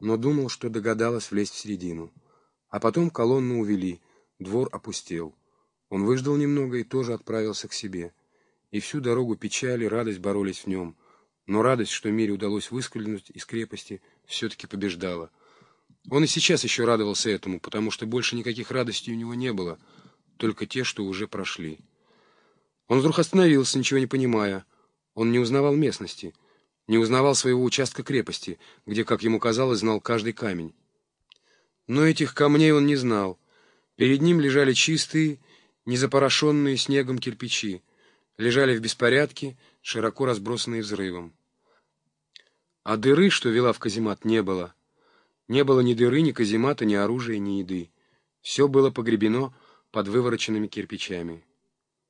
но думал, что догадалась влезть в середину. А потом колонну увели, двор опустел. Он выждал немного и тоже отправился к себе. И всю дорогу печаль и радость боролись в нем. Но радость, что Мире удалось выскользнуть из крепости, все-таки побеждала. Он и сейчас еще радовался этому, потому что больше никаких радостей у него не было, только те, что уже прошли. Он вдруг остановился, ничего не понимая. Он не узнавал местности, не узнавал своего участка крепости, где, как ему казалось, знал каждый камень. Но этих камней он не знал. Перед ним лежали чистые, незапорошенные снегом кирпичи, лежали в беспорядке, широко разбросанные взрывом. А дыры, что вела в каземат, не было. Не было ни дыры, ни каземата, ни оружия, ни еды. Все было погребено под вывороченными кирпичами.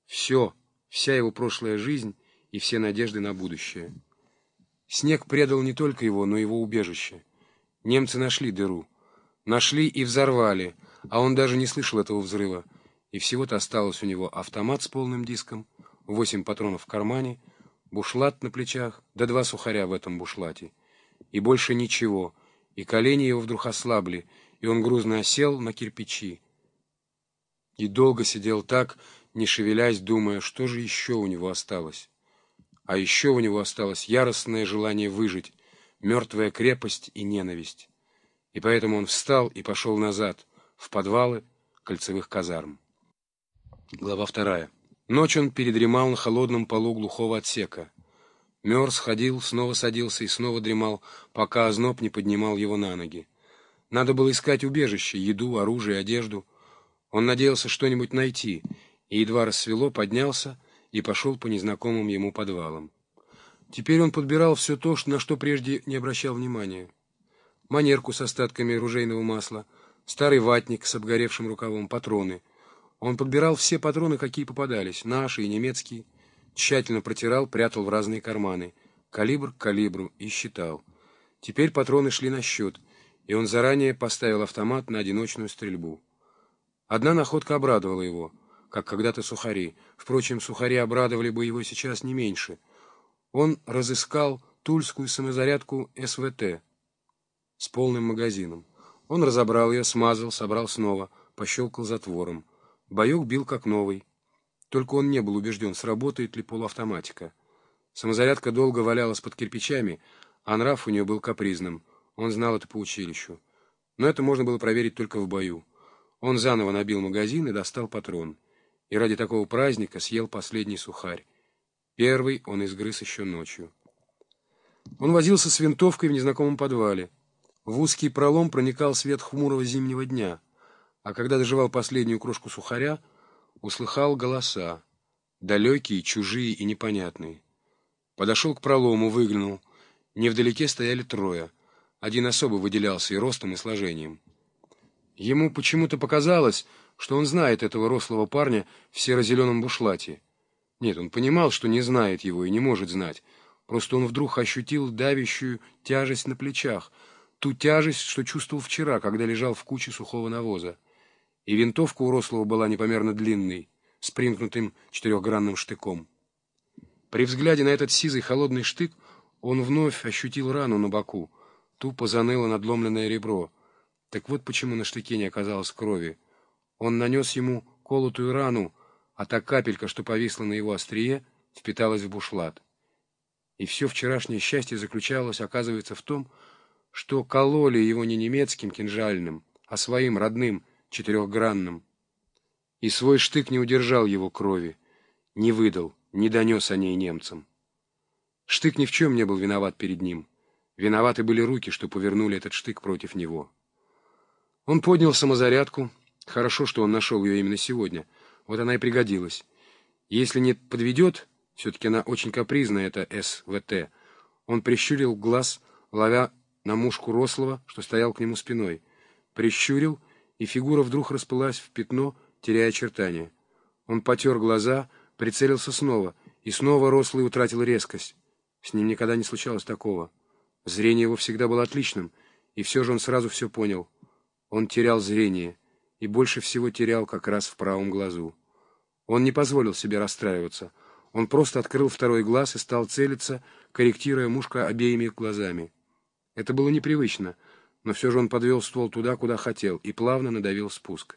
Все — вся его прошлая жизнь и все надежды на будущее. Снег предал не только его, но и его убежище. Немцы нашли дыру. Нашли и взорвали, а он даже не слышал этого взрыва. И всего-то осталось у него автомат с полным диском, восемь патронов в кармане, бушлат на плечах, да два сухаря в этом бушлате. И больше ничего, и колени его вдруг ослабли, и он грузно осел на кирпичи. И долго сидел так, не шевелясь, думая, что же еще у него осталось. А еще у него осталось яростное желание выжить, мертвая крепость и ненависть. И поэтому он встал и пошел назад, в подвалы кольцевых казарм. Глава вторая. Ночь он передремал на холодном полу глухого отсека. Мерз ходил, снова садился и снова дремал, пока озноб не поднимал его на ноги. Надо было искать убежище, еду, оружие, одежду. Он надеялся что-нибудь найти — и едва рассвело, поднялся и пошел по незнакомым ему подвалам. Теперь он подбирал все то, на что прежде не обращал внимания. Манерку с остатками ружейного масла, старый ватник с обгоревшим рукавом, патроны. Он подбирал все патроны, какие попадались, наши и немецкие, тщательно протирал, прятал в разные карманы, калибр к калибру, и считал. Теперь патроны шли на счет, и он заранее поставил автомат на одиночную стрельбу. Одна находка обрадовала его — как когда-то сухари. Впрочем, сухари обрадовали бы его сейчас не меньше. Он разыскал тульскую самозарядку СВТ с полным магазином. Он разобрал ее, смазал, собрал снова, пощелкал затвором. Боек бил как новый. Только он не был убежден, сработает ли полуавтоматика. Самозарядка долго валялась под кирпичами, а нрав у нее был капризным. Он знал это по училищу. Но это можно было проверить только в бою. Он заново набил магазин и достал патрон и ради такого праздника съел последний сухарь. Первый он изгрыз еще ночью. Он возился с винтовкой в незнакомом подвале. В узкий пролом проникал свет хмурого зимнего дня, а когда доживал последнюю крошку сухаря, услыхал голоса, далекие, чужие и непонятные. Подошел к пролому, выглянул. Невдалеке стояли трое. Один особо выделялся и ростом, и сложением. Ему почему-то показалось, что он знает этого рослого парня в серо-зеленом бушлате. Нет, он понимал, что не знает его и не может знать. Просто он вдруг ощутил давящую тяжесть на плечах, ту тяжесть, что чувствовал вчера, когда лежал в куче сухого навоза. И винтовка у рослого была непомерно длинной, с примкнутым четырехгранным штыком. При взгляде на этот сизый холодный штык он вновь ощутил рану на боку. Тупо заныло надломленное ребро. Так вот почему на штыке не оказалось крови. Он нанес ему колотую рану, а та капелька, что повисла на его острие, впиталась в бушлат. И все вчерашнее счастье заключалось, оказывается, в том, что кололи его не немецким кинжальным, а своим родным четырехгранным. И свой штык не удержал его крови, не выдал, не донес о ней немцам. Штык ни в чем не был виноват перед ним. Виноваты были руки, что повернули этот штык против него. Он поднял самозарядку, Хорошо, что он нашел ее именно сегодня. Вот она и пригодилась. Если не подведет, все-таки она очень капризная, это СВТ. Он прищурил глаз, ловя на мушку рослого, что стоял к нему спиной. Прищурил, и фигура вдруг расплылась в пятно, теряя очертания. Он потер глаза, прицелился снова, и снова рослый утратил резкость. С ним никогда не случалось такого. Зрение его всегда было отличным, и все же он сразу все понял. Он терял зрение и больше всего терял как раз в правом глазу. Он не позволил себе расстраиваться. Он просто открыл второй глаз и стал целиться, корректируя мушка обеими глазами. Это было непривычно, Но все же он подвел ствол туда, куда хотел, и плавно надавил спуск.